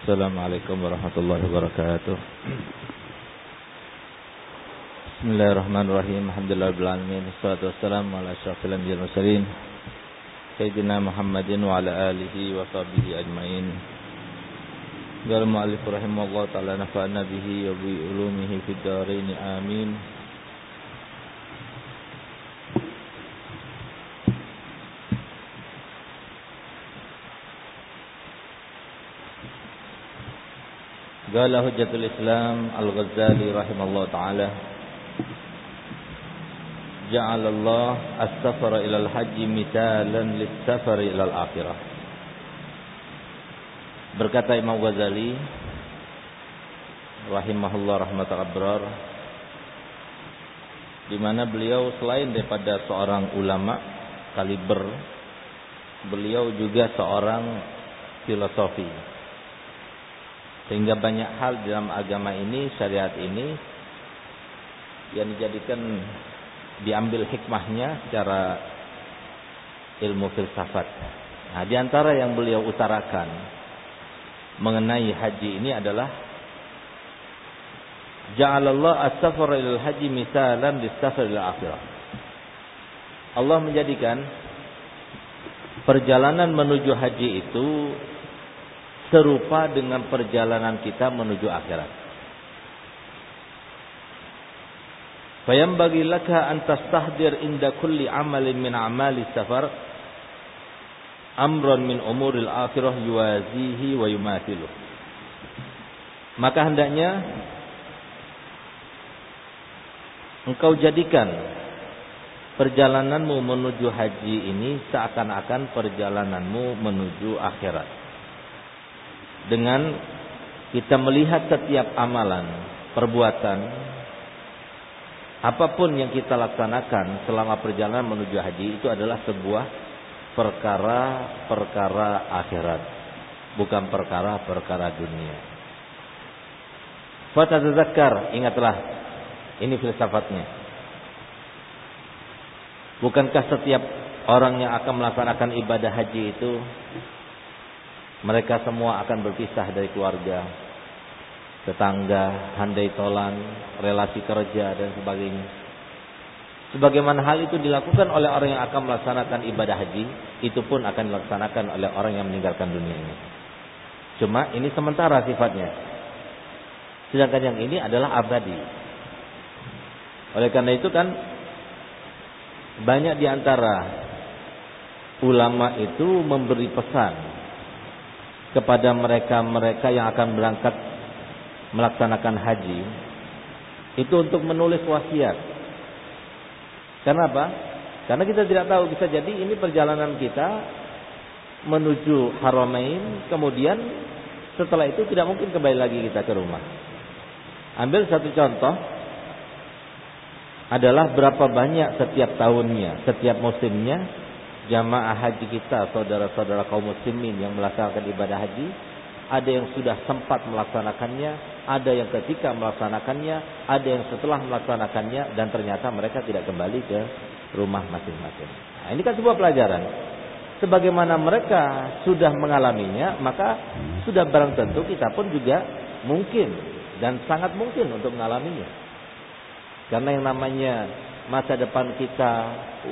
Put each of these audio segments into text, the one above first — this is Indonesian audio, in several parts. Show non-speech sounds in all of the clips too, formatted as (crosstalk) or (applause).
السلام عليكم ورحمة الله وبركاته بسم الله الرحمن الرحيم الحمد لله رب العالمين والصلاة والسلام على أشرف الأنبياء والمرسلين سيدنا محمد وعلى آله وصحبه أجمعين قال المؤلف رحمه الله تعالى نفعنا Qala Hujjatul Islam Al-Ghazali rahimallahu taala. Ja'ala Allah as-safara ila al-hajj mithalan lis-safari ila al-akhirah Berkata Imam Ghazali rahimahullah rahmatal abrar di mana beliau selain daripada seorang ulama kaliber beliau juga seorang filosofi sehingga banyak hal dalam agama ini syariat ini yang dijadikan diambil hikmahnya secara ilmu filsafat. Nah, di antara yang beliau utarakan mengenai haji ini adalah Ja'alallah as-safar ilal haji misalan lis-safar ilal akhirah. Allah menjadikan perjalanan menuju haji itu serupa dengan perjalanan kita menuju akhirat. Fayambagi laka an tastahdir inda kulli amalin min amali safar amran min umuril akhirah yuwazihi wa yumathilu. Maka hendaknya engkau jadikan perjalananmu menuju haji ini seakan-akan perjalananmu menuju akhirat. Dengan kita melihat setiap amalan, perbuatan, apa pun yang kita laksanakan selama perjalanan menuju haji itu adalah sebuah perkara-perkara akhirat, bukan perkara-perkara dunia. Fatadzakkar, ingatlah ini filsafatnya. Bukankah setiap orang yang akan melaksanakan ibadah haji itu mereka semua akan berpisah dari keluarga, tetangga, handai tolan, relasi kerja dan sebagainya. Sebagaimana hal itu dilakukan oleh orang yang akan melaksanakan ibadah haji, itu pun akan dilaksanakan oleh orang yang meninggalkan dunia ini. Cuma ini sementara sifatnya. Sedangkan yang ini adalah abadi. Oleh karena itu kan banyak di antara ulama itu memberi pesan kepada mereka-mereka yang akan berangkat melaksanakan haji itu untuk menulis wasiat. Kenapa? Karena kita tidak tahu bisa jadi ini perjalanan kita menuju Haramain, kemudian setelah itu tidak mungkin kembali lagi kita ke rumah. Ambil satu contoh adalah berapa banyak setiap tahunnya, setiap musimnya jamaah haji kita, saudara-saudara kaum muslimin yang melaksanakan ibadah haji, ada yang sudah sempat melaksanakannya, ada yang ketika melaksanakannya, ada yang setelah melaksanakannya dan ternyata mereka tidak kembali ke rumah masing-masing. Nah, ini kan sebuah pelajaran. Sebagaimana mereka sudah mengalaminya, maka sudah barang tentu kita pun juga mungkin dan sangat mungkin untuk mengalaminya. Karena yang namanya masa depan kita,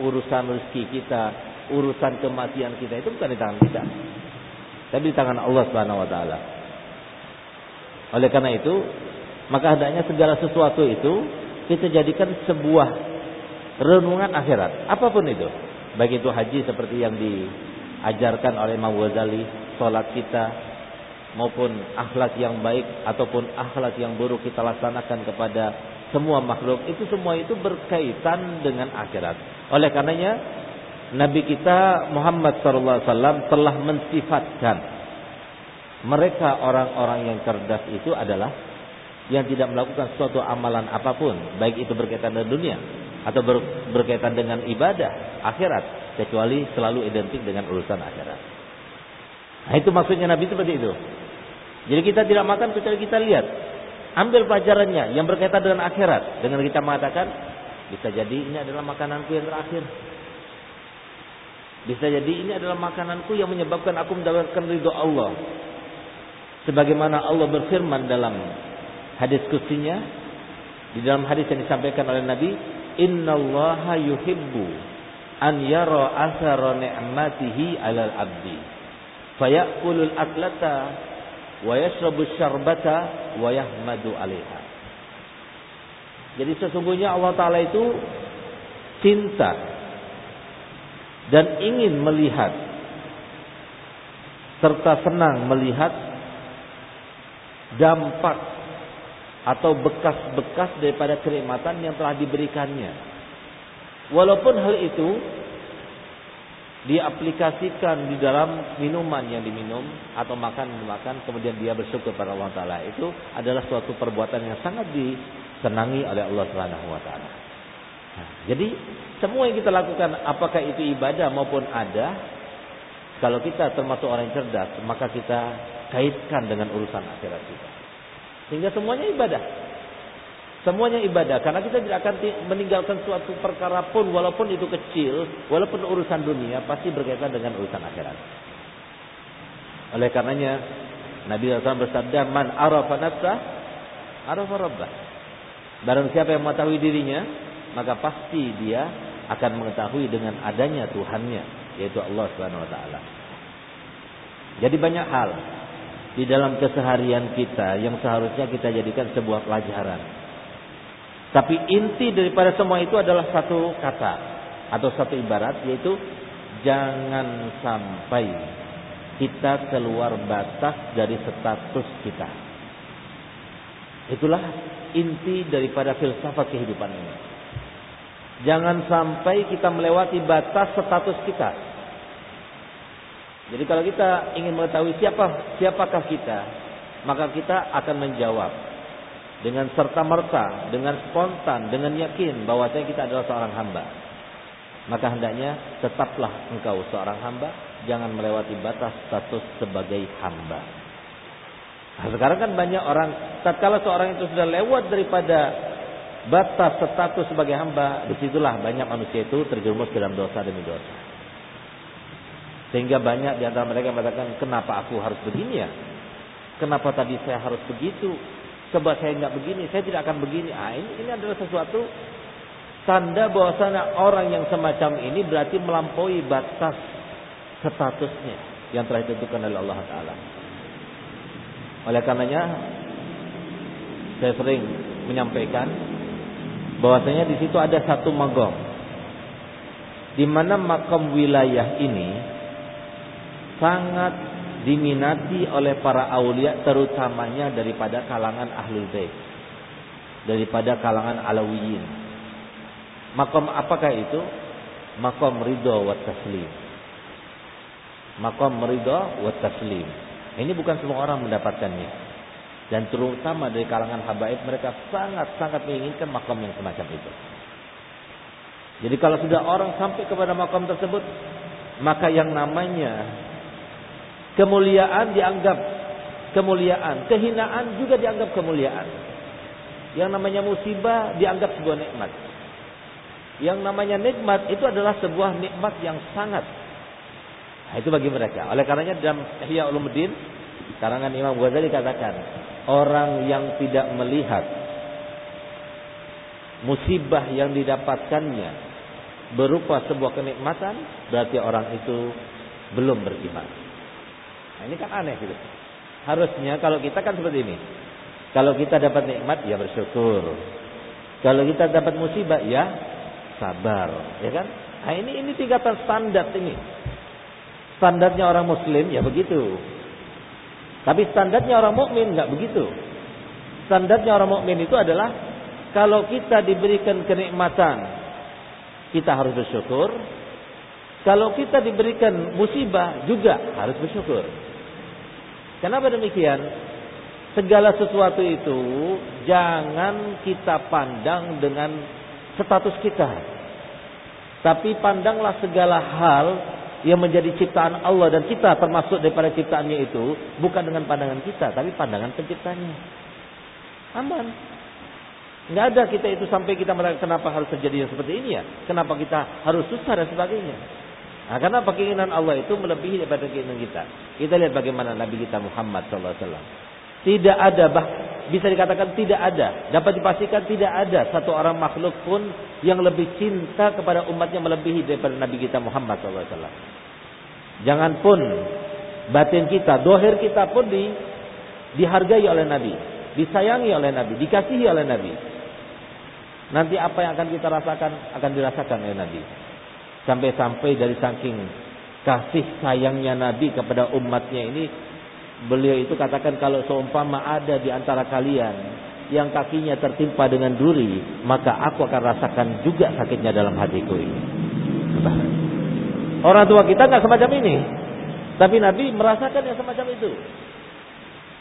urusan rezeki kita, urusan kematian kita itu bukan di tangan kita. Tapi di tangan Allah Subhanahu wa taala. Oleh karena itu, maka hendaknya segala sesuatu itu kita jadikan sebuah renungan akhirat, apa pun itu. Baik itu haji seperti yang diajarkan oleh Imam Ghazali, salat kita maupun akhlak yang baik ataupun akhlak yang buruk kita laksanakan kepada semua makhluk itu semua itu berkaitan dengan akhirat. Oleh karenanya Nabi kita Muhammad SAW telah mensifatkan mereka orang-orang yang cerdas itu adalah yang tidak melakukan suatu amalan apa pun, baik itu berkaitan dengan dunia atau ber, berkaitan dengan ibadah akhirat, kecuali selalu identik dengan urusan akhirat. Nah, itu maksudnya Nabi seperti itu. Jadi kita tidak makan kecuali kita lihat, ambil pelajarannya yang berkaitan dengan akhirat, dengan kita mengatakan bisa jadi ini adalah makananku yang terakhir. Bisa jadi ini adalah makananku yang menyebabkan aku mendapatkan ridho Allah. Sebagaimana Allah berfirman dalam hadis kutsinya di dalam hadis yang disampaikan oleh Nabi, "Innallaha yuhibbu an yara athara ni'matihi 'alal 'abdi." Fayakulul aklata wa yashrabu syarbata wa yahmadu 'alaiha. Jadi sesungguhnya Allah taala itu cinta dan ingin melihat serta senang melihat dampak atau bekas-bekas daripada kenikmatan yang telah diberikannya. Walaupun hal itu diaplikasikan di dalam minuman yang diminum atau makan yang dimakan kemudian dia bersyukur pada Allah taala itu adalah suatu perbuatan yang sangat disenangi oleh Allah Subhanahu wa taala. Jadi semua yang kita lakukan apakah itu ibadah maupun ada kalau kita termasuk orang yang cerdas maka kita kaitkan dengan urusan akhirat kita. Sehingga semuanya ibadah. Semuanya ibadah karena kita tidak akan meninggalkan suatu perkara pun walaupun itu kecil, walaupun urusan dunia pasti berkaitan dengan urusan akhirat. Oleh karenanya Nabi SAW bersabda, "Man arafa nafsah, arafa rabbah." Barang siapa yang mengetahui dirinya, maka pasti dia akan mengetahui dengan adanya Tuhannya, yaitu Allah Subhanahu wa taala. Jadi banyak hal di dalam keseharian kita yang seharusnya kita jadikan sebuah pelajaran. Tapi inti daripada semua itu adalah satu kata atau satu ibarat yaitu jangan sampai kita keluar batas dari status kita. Itulah inti daripada filsafat kehidupan ini. Jangan sampai kita melewati batas status kita. Jadi kalau kita ingin mengetahui siapa siapakah kita, maka kita akan menjawab dengan serta merta, dengan spontan, dengan yakin bahwa kita adalah seorang hamba. Maka hendaknya tetaplah engkau seorang hamba, jangan melewati batas status sebagai hamba. Nah, sekarang kan banyak orang, tatkala seorang itu sudah lewat daripada batas status sebagai hamba, di situlah banyak manusia itu terjerumus dalam dosa demi dosa. Sehingga banyak di antara mereka mengatakan, kenapa aku harus begini ya? Kenapa tadi saya harus begitu? Sebab saya nggak begini, saya tidak akan begini. Ah, ini, ini adalah sesuatu tanda bahwasanya orang yang semacam ini berarti melampaui batas statusnya yang telah ditentukan oleh Allah Taala. Oleh karenanya, saya sering menyampaikan bahwasanya di situ ada satu magom, di mana makam wilayah ini sangat diminati oleh para aulia terutamanya daripada kalangan ahlul bait daripada kalangan alawiyin makom apakah itu? Makom ridho wa taslim. Makom ridho wa taslim. Ini bukan semua orang mendapatkannya dan terutama dari kalangan habaib mereka sangat-sangat menginginkan makom yang semacam itu. Jadi kalau sudah orang sampai kepada makom tersebut, maka yang namanya Kemuliaan dianggap kemuliaan, kehinaan juga dianggap kemuliaan. Yang namanya musibah dianggap sebuah nikmat. Yang namanya nikmat itu adalah sebuah nikmat yang sangat. Nah, itu bagi mereka. Oleh karenanya dalam Ihya Ulumuddin karangan Imam Ghazali katakan, orang yang tidak melihat musibah yang didapatkannya berupa sebuah kenikmatan, berarti orang itu belum beriman. Nah, ini kan aneh gitu. Harusnya kalau kita kan seperti ini. Kalau kita dapat nikmat ya bersyukur. Kalau kita dapat musibah ya sabar, ya kan? Nah, ini ini tingkatan standar ini. Standarnya orang muslim ya begitu. Tapi standarnya orang mukmin nggak begitu. Standarnya orang mukmin itu adalah kalau kita diberikan kenikmatan, kita harus bersyukur. Kalau kita diberikan musibah juga harus bersyukur. Kenapa demikian? Segala sesuatu itu jangan kita pandang dengan status kita. Tapi pandanglah segala hal yang menjadi ciptaan Allah dan kita termasuk daripada ciptaannya itu bukan dengan pandangan kita tapi pandangan penciptanya. Aman. Nggak ada kita itu sampai kita merasa kenapa harus terjadi yang seperti ini ya? Kenapa kita harus susah dan sebagainya? Nah, karena keinginan Allah itu melebihi daripada keinginan kita. Kita lihat bagaimana Nabi kita Muhammad SAW. Tidak ada, bah, bisa dikatakan tidak ada. Dapat dipastikan tidak ada satu orang makhluk pun yang lebih cinta kepada umatnya melebihi daripada Nabi kita Muhammad SAW. Jangan pun batin kita, dohir kita pun di, dihargai oleh Nabi. Disayangi oleh Nabi, dikasihi oleh Nabi. Nanti apa yang akan kita rasakan akan dirasakan oleh Nabi. Sampai-sampai dari saking kasih sayangnya Nabi kepada umatnya ini beliau itu katakan kalau seumpama ada di antara kalian yang kakinya tertimpa dengan duri, maka aku akan rasakan juga sakitnya dalam hatiku ini. Orang tua kita nggak semacam ini, tapi Nabi merasakan yang semacam itu.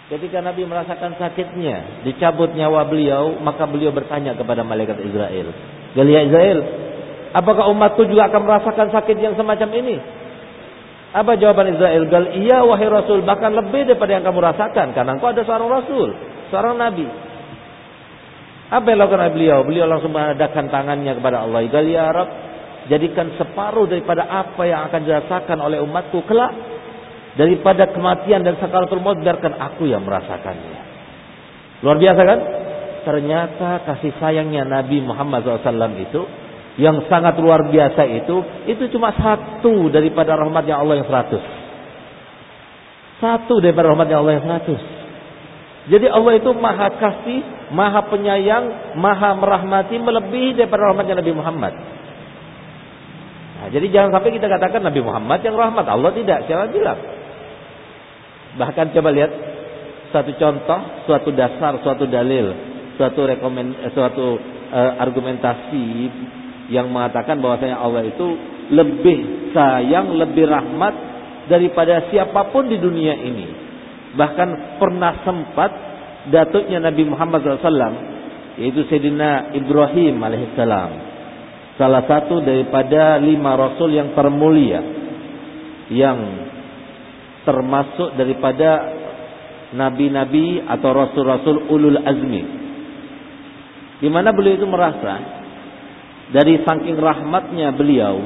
Ketika Nabi merasakan sakitnya, dicabut nyawa beliau, maka beliau bertanya kepada malaikat Israel, Galia Israel, Apakah umatku juga akan merasakan sakit yang semacam ini? Apa jawaban Israel? Gal iya wahai Rasul, bahkan lebih daripada yang kamu rasakan karena engkau ada seorang Rasul, seorang Nabi. Apa yang lakukan beliau? Beliau langsung mengadakan tangannya kepada Allah. Gal ya Arab, jadikan separuh daripada apa yang akan dirasakan oleh umatku kelak daripada kematian dan sakaratul maut biarkan aku yang merasakannya. Luar biasa kan? Ternyata kasih sayangnya Nabi Muhammad SAW itu yang sangat luar biasa itu, itu cuma satu daripada rahmatnya Allah yang seratus. Satu daripada rahmatnya Allah yang seratus. Jadi Allah itu maha kasih, maha penyayang, maha merahmati, melebihi daripada rahmatnya Nabi Muhammad. Nah, jadi jangan sampai kita katakan Nabi Muhammad yang rahmat. Allah tidak, siapa bilang? Bahkan coba lihat satu contoh, suatu dasar, suatu dalil, suatu rekomend, eh, suatu uh, argumentasi yang mengatakan bahwasanya Allah itu lebih sayang, lebih rahmat daripada siapa pun di dunia ini. Bahkan pernah sempat datuknya Nabi Muhammad SAW, yaitu Sayyidina Ibrahim alaihissalam, salah satu daripada lima rasul yang termulia, yang termasuk daripada nabi-nabi atau rasul-rasul ulul azmi. Di mana beliau itu merasa dari saking rahmatnya beliau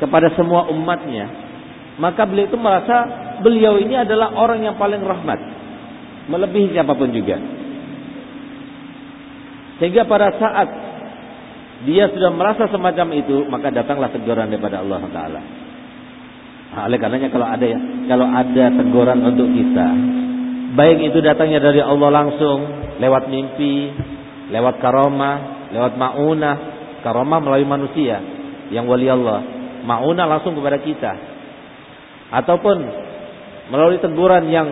kepada semua umatnya, maka beliau itu merasa beliau ini adalah orang yang paling rahmat, melebihi siapa pun juga. Sehingga pada saat dia sudah merasa semacam itu, maka datanglah teguran daripada Allah Taala. Nah, oleh karenanya kalau ada ya, kalau ada teguran untuk kita, baik itu datangnya dari Allah langsung, lewat mimpi, lewat karomah, lewat maunah, Karomah melalui manusia yang wali Allah. Mauna langsung kepada kita. Ataupun melalui teguran yang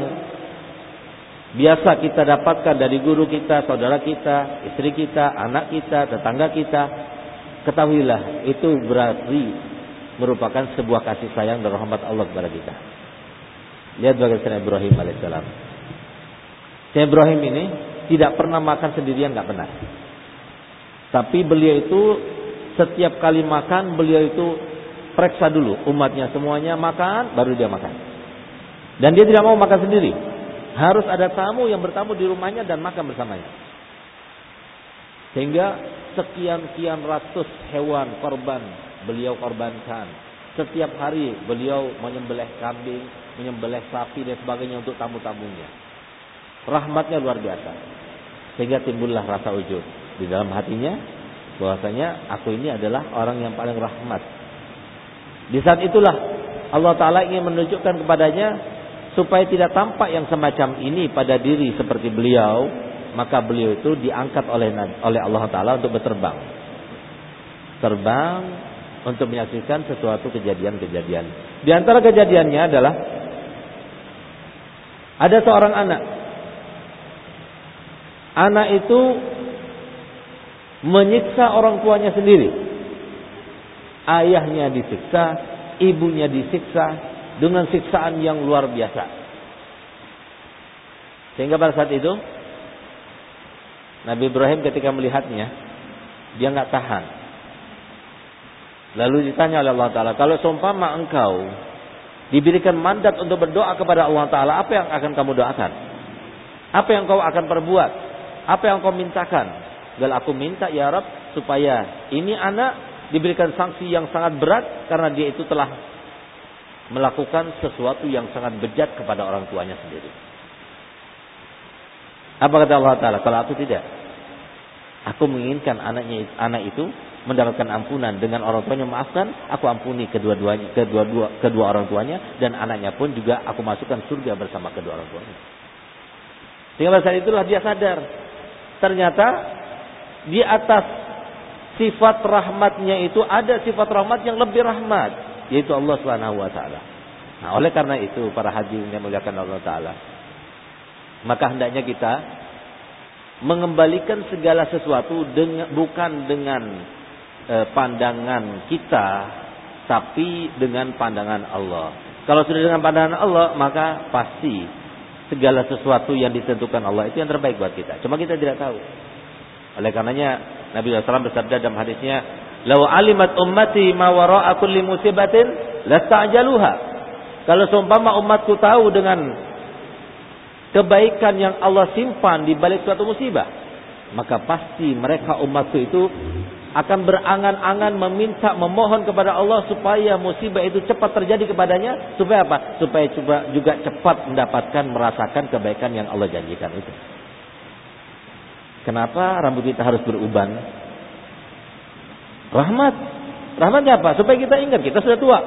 biasa kita dapatkan dari guru kita, saudara kita, istri kita, anak kita, tetangga kita. Ketahuilah itu berarti merupakan sebuah kasih sayang dan rahmat Allah kepada kita. Lihat bagaimana Ibrahim alaihissalam. Ibrahim ini tidak pernah makan sendirian, nggak pernah. Tapi beliau itu setiap kali makan beliau itu periksa dulu umatnya semuanya makan baru dia makan. Dan dia tidak mau makan sendiri. Harus ada tamu yang bertamu di rumahnya dan makan bersamanya. Sehingga sekian-kian ratus hewan korban beliau korbankan. Setiap hari beliau menyembelih kambing, menyembelih sapi dan sebagainya untuk tamu-tamunya. Rahmatnya luar biasa. Sehingga timbullah rasa ujub di dalam hatinya bahwasanya aku ini adalah orang yang paling rahmat. Di saat itulah Allah taala ingin menunjukkan kepadanya supaya tidak tampak yang semacam ini pada diri seperti beliau, maka beliau itu diangkat oleh oleh Allah taala untuk berterbang. Terbang untuk menyaksikan sesuatu kejadian-kejadian. Di antara kejadiannya adalah ada seorang anak. Anak itu menyiksa orang tuanya sendiri. Ayahnya disiksa, ibunya disiksa dengan siksaan yang luar biasa. Sehingga pada saat itu Nabi Ibrahim ketika melihatnya dia nggak tahan. Lalu ditanya oleh Allah Taala, kalau seumpama engkau diberikan mandat untuk berdoa kepada Allah Taala, apa yang akan kamu doakan? Apa yang kau akan perbuat? Apa yang kau mintakan? Dan aku minta ya Rab supaya ini anak diberikan sanksi yang sangat berat karena dia itu telah melakukan sesuatu yang sangat bejat kepada orang tuanya sendiri. Apa kata Allah Taala? Kalau aku tidak, aku menginginkan anaknya anak itu mendapatkan ampunan dengan orang tuanya maafkan, aku ampuni kedua-duanya, kedua-dua kedua orang tuanya dan anaknya pun juga aku masukkan surga bersama kedua orang tuanya. Sehingga saat itulah dia sadar ternyata di atas sifat rahmatnya itu ada sifat rahmat yang lebih rahmat yaitu Allah Subhanahu wa taala. Nah, oleh karena itu para hadirin yang muliakan Allah taala maka hendaknya kita mengembalikan segala sesuatu dengan bukan dengan e, pandangan kita tapi dengan pandangan Allah. Kalau sudah dengan pandangan Allah maka pasti segala sesuatu yang ditentukan Allah itu yang terbaik buat kita. Cuma kita tidak tahu. Oleh karenanya Nabi SAW bersabda dalam hadisnya, "Lau alimat ummati ma wara'a kulli musibatin lasta'jaluha." Kalau seumpama umatku tahu dengan kebaikan yang Allah simpan di balik suatu musibah, maka pasti mereka umatku itu akan berangan-angan meminta memohon kepada Allah supaya musibah itu cepat terjadi kepadanya supaya apa? Supaya juga cepat mendapatkan merasakan kebaikan yang Allah janjikan itu. Kenapa rambut kita harus beruban? Rahmat. Rahmatnya apa? Supaya kita ingat kita sudah tua.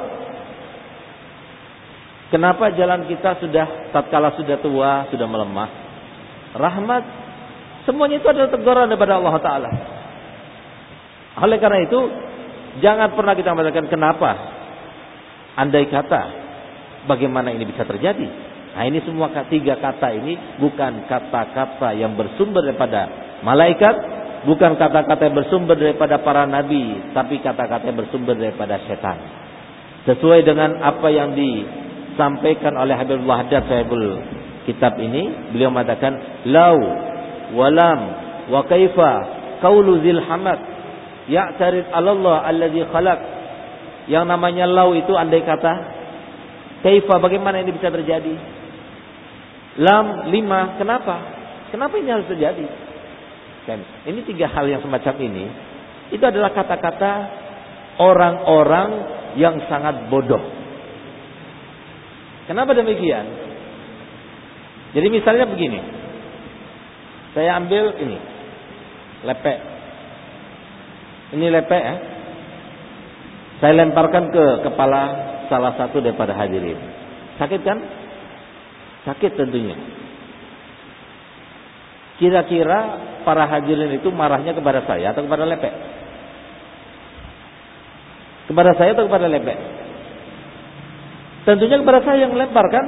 Kenapa jalan kita sudah tatkala sudah tua, sudah melemah? Rahmat. Semuanya itu adalah teguran daripada Allah taala. Oleh karena itu, jangan pernah kita mengatakan kenapa. Andai kata, bagaimana ini bisa terjadi? Nah ini semua tiga kata ini bukan kata-kata yang bersumber daripada malaikat, bukan kata-kata yang bersumber daripada para nabi, tapi kata-kata yang bersumber daripada setan. Sesuai dengan apa yang disampaikan oleh Habibullah Haddad sahibul kitab ini, beliau mengatakan, Lau, walam, wa kaifa, kaulu zil hamad, Ya'tarid Allah alladhi khalaq. Yang namanya lau itu andai kata. Kaifa bagaimana ini bisa terjadi? Lam lima kenapa? Kenapa ini harus terjadi? Kan ini tiga hal yang semacam ini itu adalah kata-kata orang-orang yang sangat bodoh. Kenapa demikian? Jadi misalnya begini. Saya ambil ini lepek ini lepek ya. Saya lemparkan ke kepala salah satu daripada hadirin. Sakit kan? Sakit tentunya. Kira-kira para hadirin itu marahnya kepada saya atau kepada lepek? Kepada saya atau kepada lepek? Tentunya kepada saya yang melemparkan,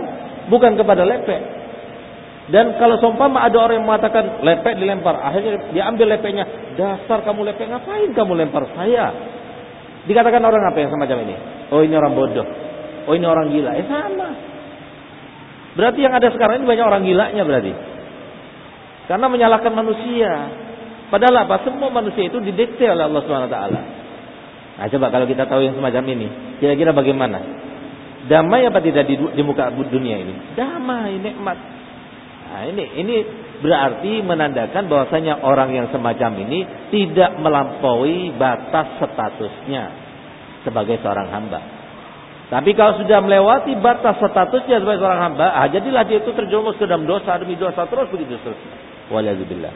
bukan kepada lepek. Dan kalau seumpama ada orang yang mengatakan lepek dilempar, akhirnya diambil lepeknya. Dasar kamu lepek, ngapain kamu lempar saya? Dikatakan orang apa yang semacam ini? Oh ini orang bodoh. Oh ini orang gila. Eh sama. Berarti yang ada sekarang ini banyak orang gilanya berarti. Karena menyalahkan manusia. Padahal apa? Semua manusia itu didikte oleh Allah Subhanahu wa taala. Nah, coba kalau kita tahu yang semacam ini, kira-kira bagaimana? Damai apa tidak di, di muka dunia ini? Damai, nikmat. Nah, ini ini berarti menandakan bahwasanya orang yang semacam ini tidak melampaui batas statusnya sebagai seorang hamba. Tapi kalau sudah melewati batas statusnya sebagai seorang hamba, ah, jadilah dia itu terjerumus ke dalam dosa demi dosa terus begitu terus. Waliyadzubillah.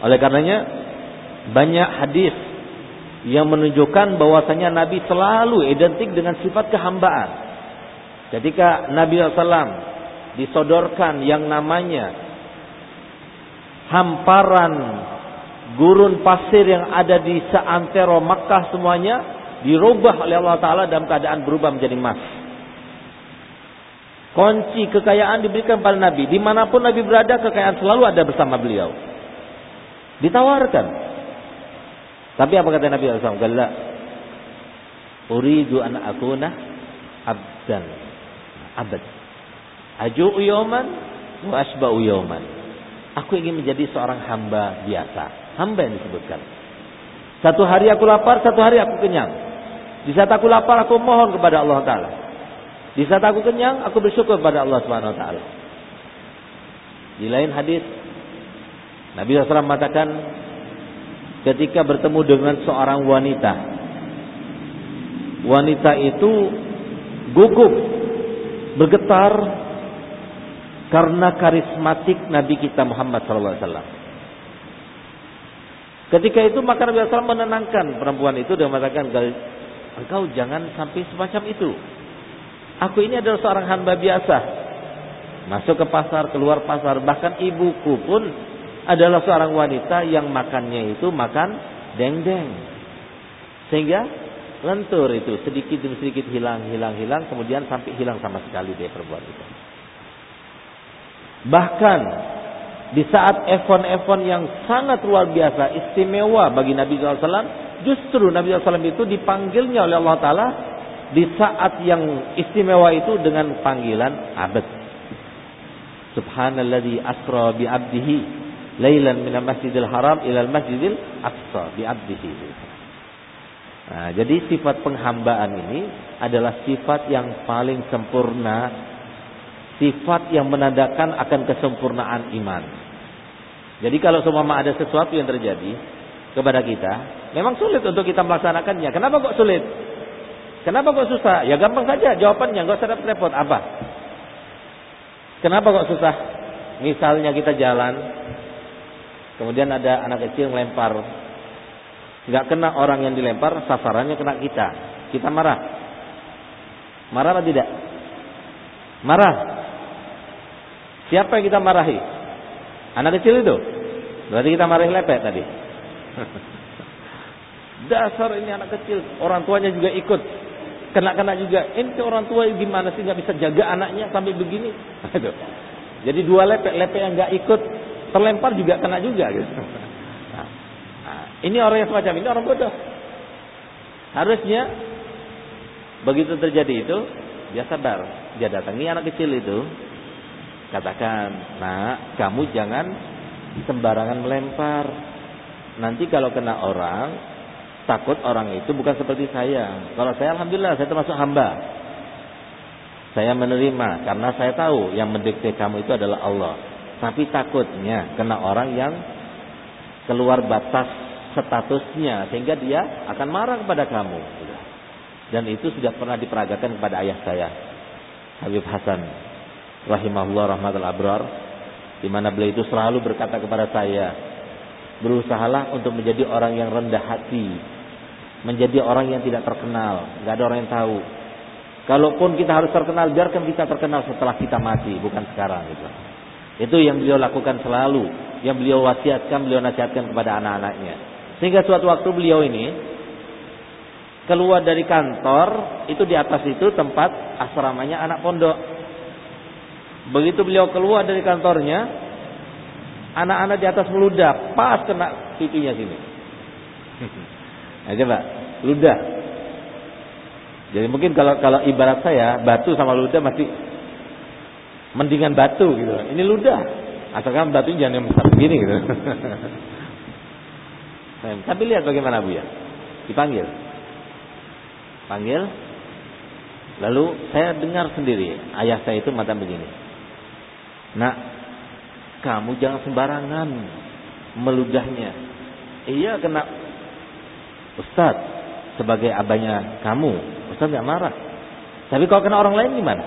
Oleh karenanya banyak hadis yang menunjukkan bahwasanya Nabi selalu identik dengan sifat kehambaan. Ketika Nabi SAW disodorkan yang namanya hamparan gurun pasir yang ada di seantero Makkah semuanya dirubah oleh Allah Ta'ala dalam keadaan berubah menjadi emas. Kunci kekayaan diberikan pada Nabi. Di mana pun Nabi berada, kekayaan selalu ada bersama beliau. Ditawarkan. Tapi apa kata Nabi SAW? Gala. Uridu an akuna abdan. Abad. Aju yawman wa yawman. Aku ingin menjadi seorang hamba biasa. Hamba yang disebutkan. Satu hari aku lapar, satu hari aku kenyang. Di saat aku lapar, aku mohon kepada Allah Ta'ala. Di saat aku kenyang, aku bersyukur kepada Allah Subhanahu Wa Taala. Di lain hadis, Nabi SAW mengatakan, ketika bertemu dengan seorang wanita wanita itu gugup, bergetar karena karismatik Nabi kita Muhammad SAW. Ketika itu maka Nabi SAW menenangkan perempuan itu dan mengatakan, engkau jangan sampai semacam itu. Aku ini adalah seorang hamba biasa. Masuk ke pasar, keluar pasar. Bahkan ibuku pun adalah seorang wanita yang makannya itu makan deng-deng. Sehingga lentur itu sedikit demi sedikit hilang hilang hilang kemudian sampai hilang sama sekali dia perbuatan itu bahkan di saat event-event yang sangat luar biasa istimewa bagi Nabi SAW justru Nabi SAW itu dipanggilnya oleh Allah Taala di saat yang istimewa itu dengan panggilan abad Subhanalladzi asra bi abdihi lailan minal masjidil haram ilal masjidil aqsa bi abdihi Nah, jadi sifat penghambaan ini adalah sifat yang paling sempurna, sifat yang menandakan akan kesempurnaan iman. Jadi kalau semua ada sesuatu yang terjadi kepada kita, memang sulit untuk kita melaksanakannya. Kenapa kok sulit? Kenapa kok susah? Ya gampang saja jawabannya, nggak usah repot. Apa? Kenapa kok susah? Misalnya kita jalan, kemudian ada anak kecil melempar nggak kena orang yang dilempar, sasarannya kena kita. Kita marah. Marah atau tidak? Marah. Siapa yang kita marahi? Anak kecil itu. Berarti kita marahi lepek tadi. (laughs) Dasar ini anak kecil, orang tuanya juga ikut. Kena-kena juga. Ini orang tua gimana sih nggak bisa jaga anaknya sampai begini? (laughs) Jadi dua lepek, lepek yang nggak ikut terlempar juga kena juga gitu. Ini orang yang semacam ini orang bodoh. Harusnya begitu terjadi itu dia sadar. Dia datangi anak kecil itu, katakan, "Nak, kamu jangan sembarangan melempar. Nanti kalau kena orang, takut orang itu bukan seperti saya. Kalau saya alhamdulillah saya termasuk hamba. Saya menerima karena saya tahu yang mendikte kamu itu adalah Allah. Tapi takutnya kena orang yang keluar batas statusnya sehingga dia akan marah kepada kamu. Dan itu sudah pernah diperagakan kepada ayah saya, Habib Hasan rahimahullah rahmatul abrar di mana beliau itu selalu berkata kepada saya, berusahalah untuk menjadi orang yang rendah hati, menjadi orang yang tidak terkenal, nggak ada orang yang tahu. Kalaupun kita harus terkenal, biarkan kita terkenal setelah kita mati, bukan sekarang gitu. Itu yang beliau lakukan selalu, yang beliau wasiatkan, beliau nasihatkan kepada anak-anaknya. Sehingga suatu waktu beliau ini keluar dari kantor, itu di atas itu tempat asramanya anak pondok. Begitu beliau keluar dari kantornya, anak-anak di atas meludah, pas kena pipinya sini. (laughs) Nah, coba, ludah. Jadi mungkin kalau kalau ibarat saya batu sama ludah masih mendingan batu gitu. Ini ludah. Asalkan batunya jangan yang besar begini gitu. (laughs) Nah, tapi lihat bagaimana Bu ya. Dipanggil. Panggil. Lalu saya dengar sendiri ayah saya itu mata begini. Nak, kamu jangan sembarangan meludahnya. Iya kena Ustaz sebagai abahnya kamu. Ustaz nggak marah. Tapi kalau kena orang lain gimana?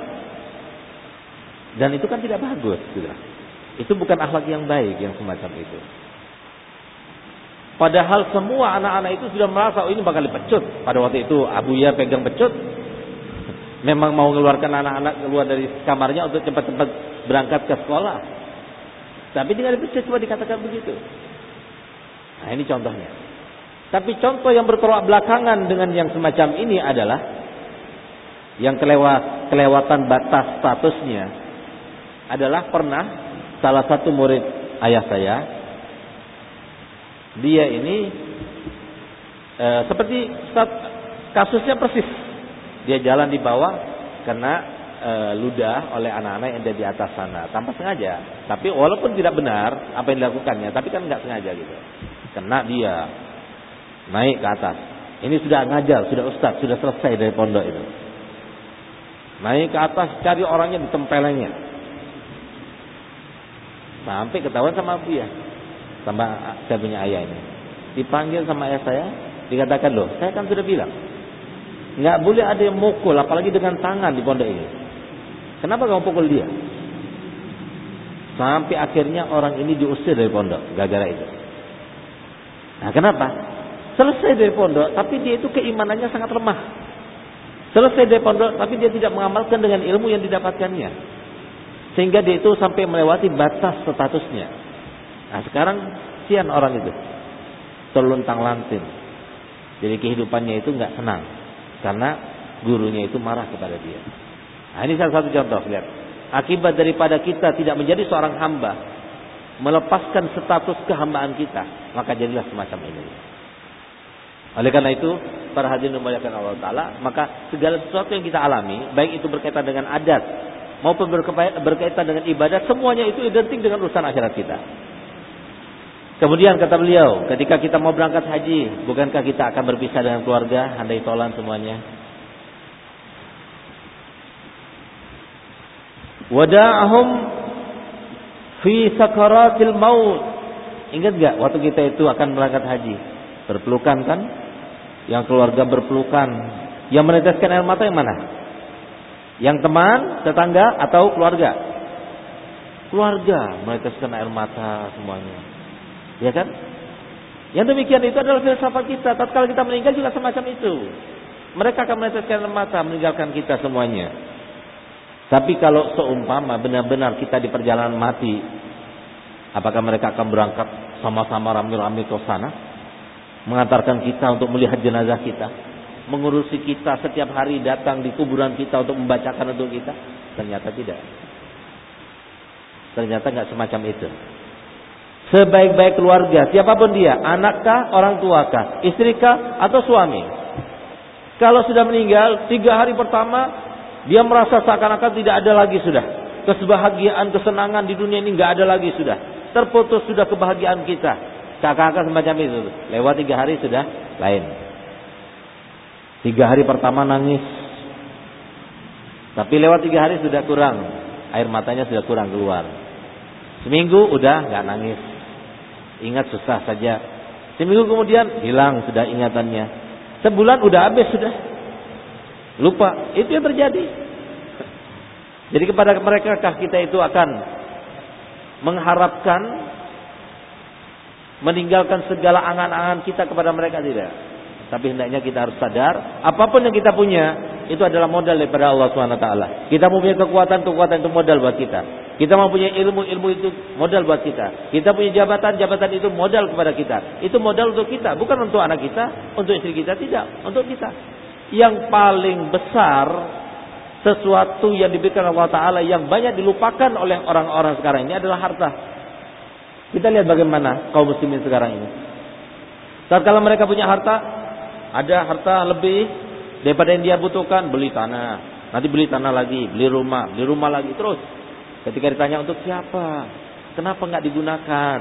Dan itu kan tidak bagus, sudah. Itu bukan akhlak yang baik yang semacam itu. Padahal semua anak-anak itu sudah merasa oh ini bakal dipecut. Pada waktu itu Abu Ya pegang pecut. (laughs) Memang mau mengeluarkan anak-anak keluar dari kamarnya untuk cepat-cepat berangkat ke sekolah. Tapi dengan dipecut cuma dikatakan begitu. Nah ini contohnya. Tapi contoh yang bertolak belakangan dengan yang semacam ini adalah yang kelewat kelewatan batas statusnya adalah pernah salah satu murid ayah saya dia ini e, seperti kasusnya persis. Dia jalan di bawah kena e, ludah oleh anak-anak yang ada di atas sana tanpa sengaja. Tapi walaupun tidak benar apa yang dilakukannya, tapi kan nggak sengaja gitu. Kena dia naik ke atas. Ini sudah ngajar, sudah ustaz, sudah selesai dari pondok itu. Naik ke atas cari orangnya ditempelengnya. Sampai ketahuan sama dia sama saya punya ayah ini. Dipanggil sama ayah saya, dikatakan loh, saya kan sudah bilang. Nggak boleh ada yang mukul, apalagi dengan tangan di pondok ini. Kenapa kamu pukul dia? Sampai akhirnya orang ini diusir dari pondok gara-gara itu. Nah, kenapa? Selesai dari pondok, tapi dia itu keimanannya sangat lemah. Selesai dari pondok, tapi dia tidak mengamalkan dengan ilmu yang didapatkannya. Sehingga dia itu sampai melewati batas statusnya. Nah, sekarang sian orang itu. Terluntang lantin. Jadi kehidupannya itu nggak senang. Karena gurunya itu marah kepada dia. Nah, ini salah satu contoh, lihat. Akibat daripada kita tidak menjadi seorang hamba, melepaskan status kehambaan kita, maka jadilah semacam ini. Oleh karena itu, para hadirin memuliakan Allah Taala, maka segala sesuatu yang kita alami, baik itu berkaitan dengan adat maupun berkaitan dengan ibadat, semuanya itu identik dengan urusan akhirat kita. Kemudian kata beliau, ketika kita mau berangkat haji, bukankah kita akan berpisah dengan keluarga, andai tolan semuanya? Wada'ahum fi sakaratil maut. Ingat gak waktu kita itu akan berangkat haji? Berpelukan kan? Yang keluarga berpelukan. Yang meneteskan air mata yang mana? Yang teman, tetangga atau keluarga? Keluarga meneteskan air mata semuanya. Ya kan? Yang demikian itu adalah filsafat kita. Tatkala kita meninggal juga semacam itu. Mereka akan meneteskan air mata meninggalkan kita semuanya. Tapi kalau seumpama benar-benar kita di perjalanan mati, apakah mereka akan berangkat sama-sama ramil-ramil ke sana? Mengantarkan kita untuk melihat jenazah kita, mengurusi kita setiap hari datang di kuburan kita untuk membacakan untuk kita? Ternyata tidak. Ternyata nggak semacam itu. Sebaik-baik keluarga, siapa pun dia, anakkah, orang tuakah, istrikah, atau suami. Kalau sudah meninggal, tiga hari pertama dia merasa seakan-akan tidak ada lagi sudah. Kesebahagiaan, kesenangan di dunia ini nggak ada lagi sudah. Terputus sudah kebahagiaan kita. Seakan-akan semacam itu. Lewat tiga hari sudah lain. Tiga hari pertama nangis. Tapi lewat tiga hari sudah kurang. Air matanya sudah kurang keluar. Seminggu udah nggak nangis. Ingat susah saja. Seminggu kemudian hilang sudah ingatannya. Sebulan udah habis sudah. Lupa, itu yang terjadi. Jadi kepada mereka kah kita itu akan mengharapkan meninggalkan segala angan-angan kita kepada mereka tidak. Tapi hendaknya kita harus sadar, apa pun yang kita punya itu adalah modal daripada Allah Swt. Kita mempunyai kekuatan, kekuatan itu modal buat kita. Kita mempunyai ilmu, ilmu itu modal buat kita. Kita punya jabatan, jabatan itu modal kepada kita. Itu modal untuk kita, bukan untuk anak kita, untuk istri kita tidak, untuk kita yang paling besar sesuatu yang diberikan Allah Ta'ala yang banyak dilupakan oleh orang-orang sekarang ini adalah harta. Kita lihat bagaimana kaum muslimin sekarang ini. Saat kalau mereka punya harta, ada harta lebih daripada yang dia butuhkan, beli tanah. Nanti beli tanah lagi, beli rumah, beli rumah lagi terus. Ketika ditanya untuk siapa, kenapa nggak digunakan?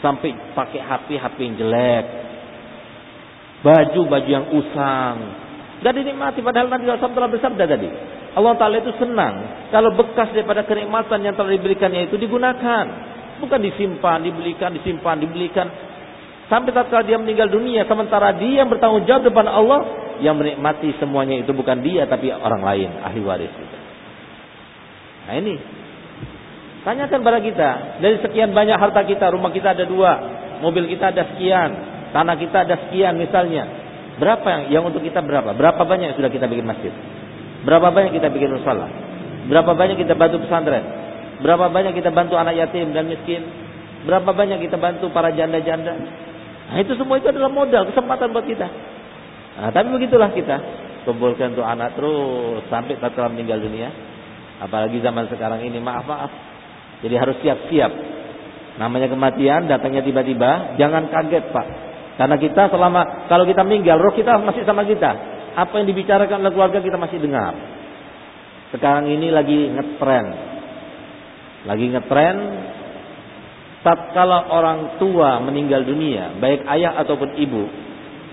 Sampai pakai HP HP yang jelek, baju-baju yang usang. Gak dinikmati padahal Nabi SAW telah bersabda tadi. Allah Ta'ala itu senang kalau bekas daripada kenikmatan yang telah diberikannya itu digunakan. Bukan disimpan, dibelikan, disimpan, dibelikan. Sampai tatkala dia meninggal dunia. Sementara dia yang bertanggung jawab depan Allah. Yang menikmati semuanya itu bukan dia tapi orang lain. Ahli waris. Nah ini. Tanyakan pada kita. Dari sekian banyak harta kita. Rumah kita ada dua. Mobil kita ada sekian Tanah kita ada sekian misalnya. Berapa yang, yang untuk kita berapa? Berapa banyak yang sudah kita bikin masjid? Berapa banyak kita bikin musola? Berapa banyak kita bantu pesantren? Berapa banyak kita bantu anak yatim dan miskin? Berapa banyak kita bantu para janda-janda? Nah, itu semua itu adalah modal, kesempatan buat kita. Nah, tapi begitulah kita. Kumpulkan untuk anak terus sampai tatkala meninggal dunia. Apalagi zaman sekarang ini, maaf maaf. Jadi harus siap-siap. Namanya kematian datangnya tiba-tiba, jangan kaget pak. Karena kita selama kalau kita meninggal, roh kita masih sama kita. Apa yang dibicarakan oleh keluarga kita masih dengar. Sekarang ini lagi ngetren. Lagi ngetren tatkala orang tua meninggal dunia, baik ayah ataupun ibu,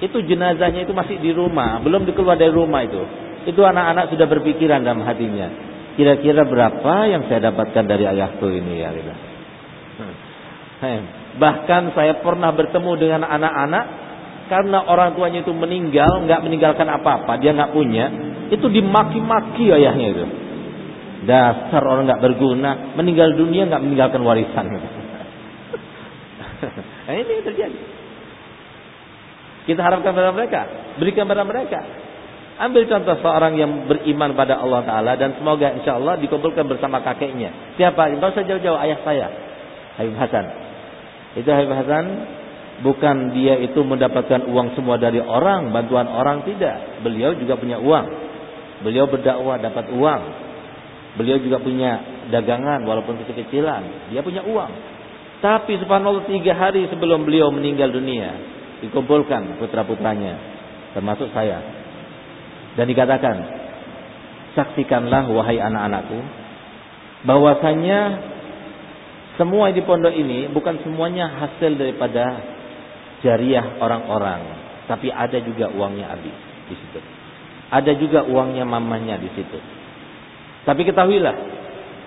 itu jenazahnya itu masih di rumah, belum dikeluar dari rumah itu. Itu anak-anak sudah berpikiran dalam hatinya. Kira-kira berapa yang saya dapatkan dari ayahku ini ya gitu. Hmm. Bahkan saya pernah bertemu dengan anak-anak karena orang tuanya itu meninggal, nggak meninggalkan apa-apa, dia nggak punya, itu dimaki-maki ayahnya itu. Dasar orang nggak berguna, meninggal dunia nggak meninggalkan warisan. (laughs) nah, ini yang terjadi. Kita harapkan pada mereka, berikan pada mereka. Ambil contoh seorang yang beriman pada Allah Taala dan semoga insya Allah dikumpulkan bersama kakeknya. Siapa? Tidak usah jauh-jauh ayah saya, Habib Hasan. Itu Habib Hasan bukan dia itu mendapatkan uang semua dari orang, bantuan orang tidak. Beliau juga punya uang. Beliau berdakwah dapat uang. Beliau juga punya dagangan walaupun kecil-kecilan. Dia punya uang. Tapi subhanallah tiga hari sebelum beliau meninggal dunia dikumpulkan putra-putranya termasuk saya dan dikatakan saksikanlah wahai anak-anakku bahwasanya semua di pondok ini bukan semuanya hasil daripada jariah orang-orang, tapi ada juga uangnya Abi di situ. Ada juga uangnya mamanya di situ. Tapi ketahuilah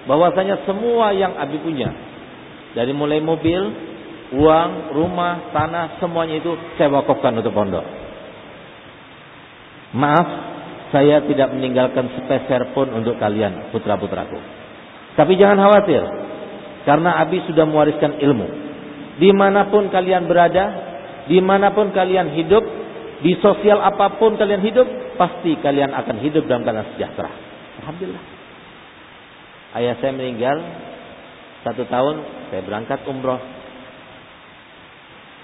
bahwasanya semua yang Abi punya dari mulai mobil, uang, rumah, tanah, semuanya itu saya wakafkan untuk pondok. Maaf, saya tidak meninggalkan sepeser pun untuk kalian putra-putraku. Tapi jangan khawatir, karena Abi sudah mewariskan ilmu. Di mana pun kalian berada, di mana pun kalian hidup, di sosial apa pun kalian hidup, pasti kalian akan hidup dalam keadaan sejahtera. Alhamdulillah. Ayah saya meninggal satu tahun, saya berangkat umroh.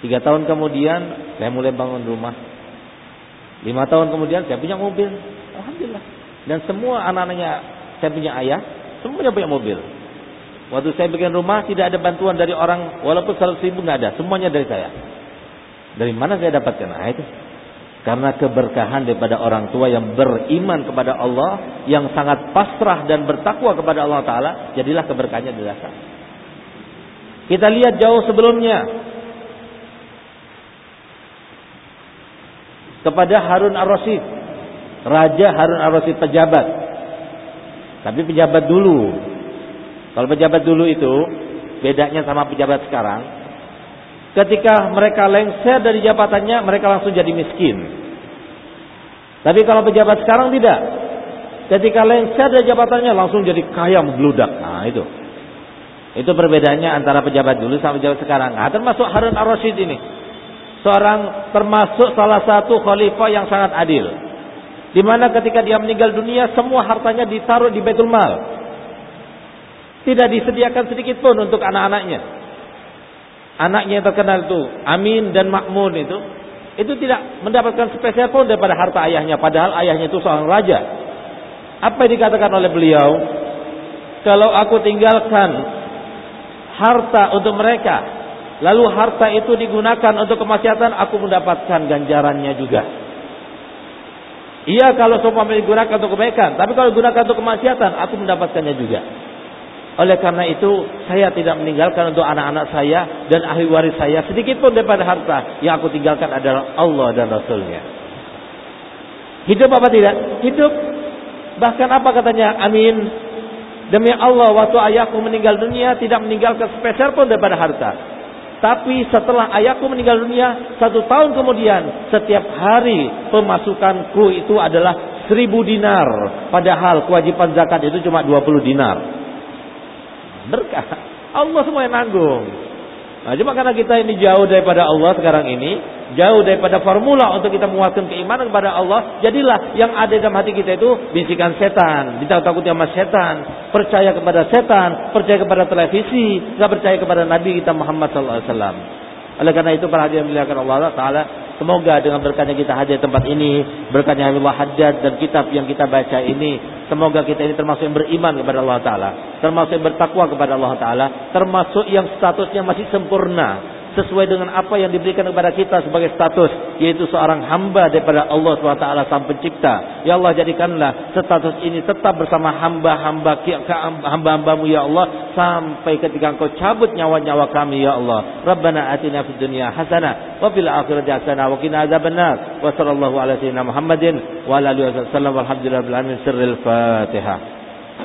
Tiga tahun kemudian, saya mulai bangun rumah. Lima tahun kemudian, saya punya mobil. Alhamdulillah. Dan semua anak-anaknya saya punya ayah, semuanya punya mobil. Waktu saya bikin rumah, tidak ada bantuan dari orang, walaupun seratus ribu nggak ada, semuanya dari saya. Dari mana saya dapatkan? Nah, itu. Karena keberkahan daripada orang tua yang beriman kepada Allah, yang sangat pasrah dan bertakwa kepada Allah Taala, jadilah keberkahannya dirasa. Kita lihat jauh sebelumnya kepada Harun Ar-Rasyid, Raja Harun Ar-Rasyid pejabat. Tapi pejabat dulu. Kalau pejabat dulu itu bedanya sama pejabat sekarang, Ketika mereka lengser dari jabatannya, mereka langsung jadi miskin. Tapi kalau pejabat sekarang tidak. Ketika lengser dari jabatannya langsung jadi kaya membludak. Nah, itu. Itu perbedaannya antara pejabat dulu sama pejabat sekarang. Nah, termasuk Harun Ar-Rasyid ini. Seorang termasuk salah satu khalifah yang sangat adil. Di mana ketika dia meninggal dunia semua hartanya ditaruh di Baitul Mal. Tidak disediakan sedikit pun untuk anak-anaknya. Anaknya yang terkenal itu Amin dan Makmun itu itu tidak mendapatkan spesial pun daripada harta ayahnya. Padahal ayahnya itu seorang raja. Apa yang dikatakan oleh beliau? Kalau aku tinggalkan harta untuk mereka lalu harta itu digunakan untuk kemaksiatan aku mendapatkan ganjarannya juga. Iya kalau semua digunakan untuk kebaikan tapi kalau digunakan untuk kemaksiatan aku mendapatkannya juga oleh karena itu, saya tidak meninggalkan untuk anak-anak saya dan ahli waris saya sedikit pun daripada harta yang aku tinggalkan adalah Allah dan Rasulnya. Hidup apa tidak? Hidup. Bahkan apa katanya? Amin. Demi Allah, waktu ayahku meninggal dunia tidak meninggalkan sepeser pun daripada harta. Tapi setelah ayahku meninggal dunia, satu tahun kemudian, setiap hari pemasukanku itu adalah seribu dinar. Padahal kewajiban zakat itu cuma 20 dinar. Berkah. Allah semua yang nanggung. Nah, cuma karena kita ini jauh daripada Allah sekarang ini, jauh daripada formula untuk kita menguatkan keimanan kepada Allah, jadilah yang ada dalam hati kita itu bisikan setan, ditakut sama setan, percaya kepada setan, percaya kepada televisi, nggak percaya kepada Nabi kita Muhammad SAW. Oleh karena itu para hadirin muliakan Allah Taala, semoga dengan berkatnya kita hadir tempat ini, berkatnya Allah Haddad dan kitab yang kita baca ini, semoga kita ini termasuk yang beriman kepada Allah Taala, termasuk yang bertakwa kepada Allah Taala, termasuk yang statusnya masih sempurna, sesuai dengan apa yang diberikan kepada kita sebagai status yaitu seorang hamba daripada Allah SWT sang pencipta. Ya Allah jadikanlah status ini tetap bersama hamba-hamba hamba-hambamu ya Allah sampai ketika engkau cabut nyawa-nyawa kami ya Allah. Rabbana atina fid dunya hasanah wa fil akhirati hasanah wa qina adzabannar wa sallallahu ala sayyidina Muhammadin wa ala alihi wasallam walhamdulillahi alamin. Sirril fatihah